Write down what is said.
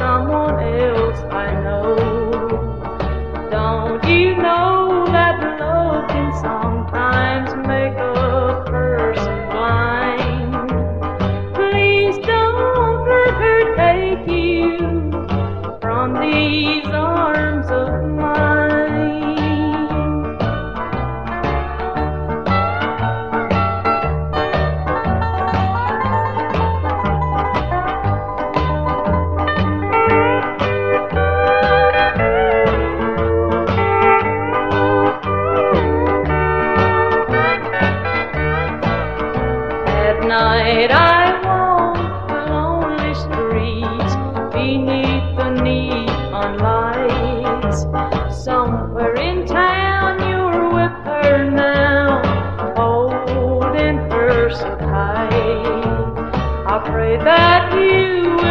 someone else I know. Don't you know that love can sometimes make a person blind? Please don't let her take you from these. So kind. I pray that you